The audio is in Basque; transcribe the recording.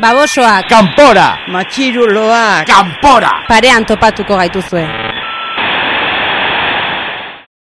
Babosoak, Kanpora! Matxiruloak. Kanpora! parean topatuko gaituzue.